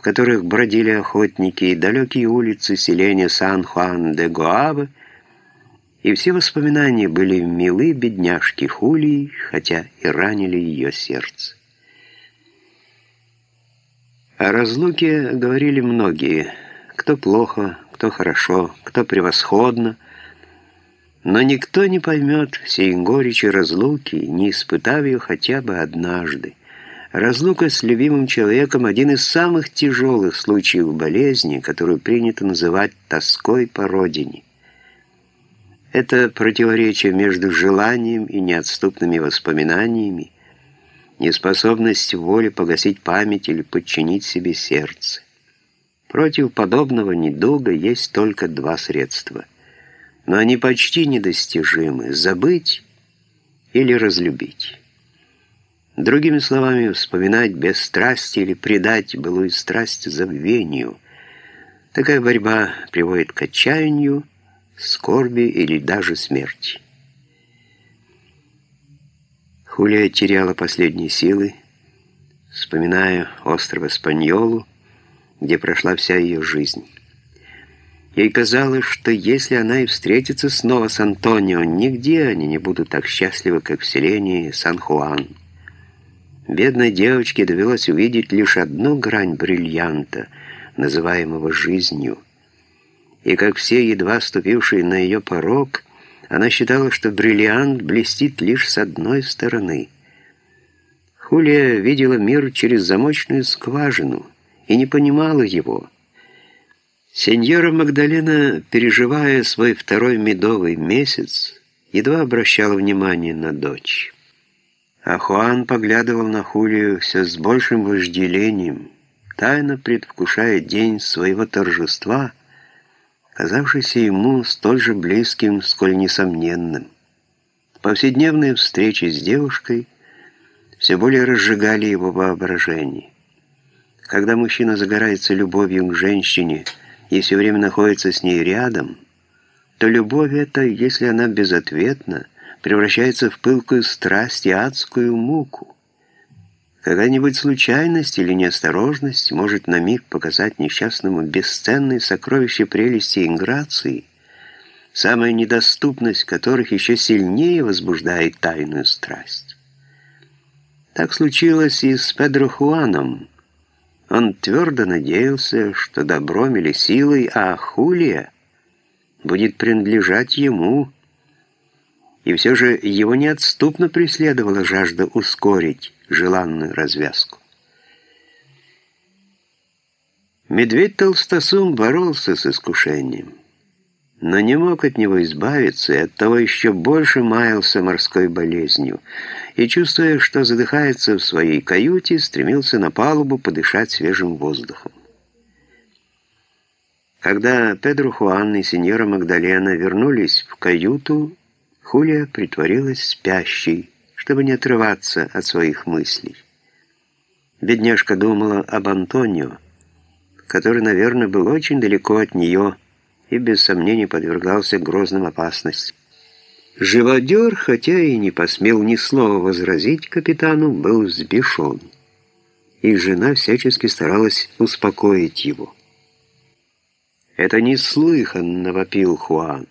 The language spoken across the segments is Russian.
в которых бродили охотники, и далекие улицы селения Сан-Хуан-де-Гуавы, и все воспоминания были милы бедняжки Хулии, хотя и ранили ее сердце. О разлуке говорили многие, кто плохо, кто хорошо, кто превосходно, но никто не поймет всей горечи разлуки, не испытав ее хотя бы однажды. Разлука с любимым человеком – один из самых тяжелых случаев болезни, которую принято называть тоской по родине. Это противоречие между желанием и неотступными воспоминаниями, неспособность воли погасить память или подчинить себе сердце. Против подобного недуга есть только два средства, но они почти недостижимы – забыть или разлюбить. Другими словами, вспоминать без страсти или предать былую страсть забвению. Такая борьба приводит к отчаянию, скорби или даже смерти. Хулия теряла последние силы, вспоминая остров Испаньолу, где прошла вся ее жизнь. Ей казалось, что если она и встретится снова с Антонио, нигде они не будут так счастливы, как в селении Сан-Хуан. Бедной девочке довелось увидеть лишь одну грань бриллианта, называемого жизнью. И как все, едва ступившие на ее порог, она считала, что бриллиант блестит лишь с одной стороны. Хулия видела мир через замочную скважину и не понимала его. Сеньора Магдалена, переживая свой второй медовый месяц, едва обращала внимание на дочь. А Хуан поглядывал на Хулию все с большим вожделением, тайно предвкушая день своего торжества, казавшийся ему столь же близким, сколь несомненным. Повседневные встречи с девушкой все более разжигали его воображение. Когда мужчина загорается любовью к женщине и все время находится с ней рядом, то любовь эта, если она безответна, превращается в пылкую страсть и адскую муку. Какая-нибудь случайность или неосторожность может на миг показать несчастному бесценные сокровища прелести и грации, самая недоступность которых еще сильнее возбуждает тайную страсть. Так случилось и с Педро Хуаном. Он твердо надеялся, что добром или силой, а Хулия будет принадлежать ему – и все же его неотступно преследовала жажда ускорить желанную развязку. Медведь Толстосум боролся с искушением, но не мог от него избавиться и оттого еще больше маялся морской болезнью, и, чувствуя, что задыхается в своей каюте, стремился на палубу подышать свежим воздухом. Когда Педро Хуан и сеньора Магдалена вернулись в каюту, Хулия притворилась спящей, чтобы не отрываться от своих мыслей. Бедняжка думала об Антонио, который, наверное, был очень далеко от нее и без сомнений подвергался грозным опасностям. Живодер, хотя и не посмел ни слова возразить капитану, был взбешен, и жена всячески старалась успокоить его. «Это неслыханно!» — вопил Хуан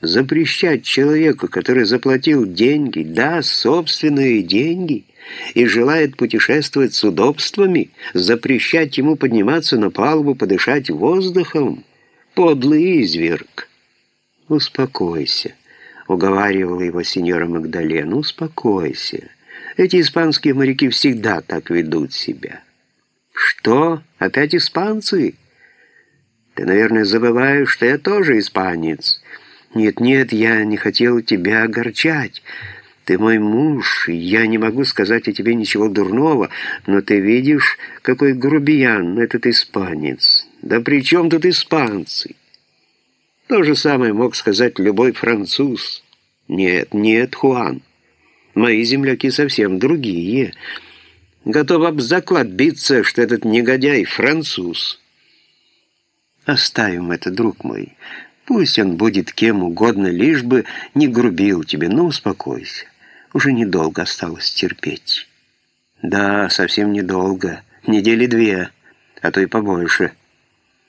запрещать человеку, который заплатил деньги, да, собственные деньги, и желает путешествовать с удобствами, запрещать ему подниматься на палубу, подышать воздухом? Подлый изверг. «Успокойся», — уговаривала его сеньора Магдалена, — «успокойся. Эти испанские моряки всегда так ведут себя». «Что? Опять испанцы?» «Ты, наверное, забываешь, что я тоже испанец». «Нет-нет, я не хотел тебя огорчать. Ты мой муж, и я не могу сказать о тебе ничего дурного, но ты видишь, какой грубиян этот испанец. Да при чем тут испанцы?» То же самое мог сказать любой француз. «Нет, нет, Хуан, мои земляки совсем другие. Готов об заклад биться, что этот негодяй француз». «Оставим это, друг мой». Пусть он будет кем угодно, лишь бы не грубил тебе, но успокойся. Уже недолго осталось терпеть. Да, совсем недолго, недели две. а то и побольше –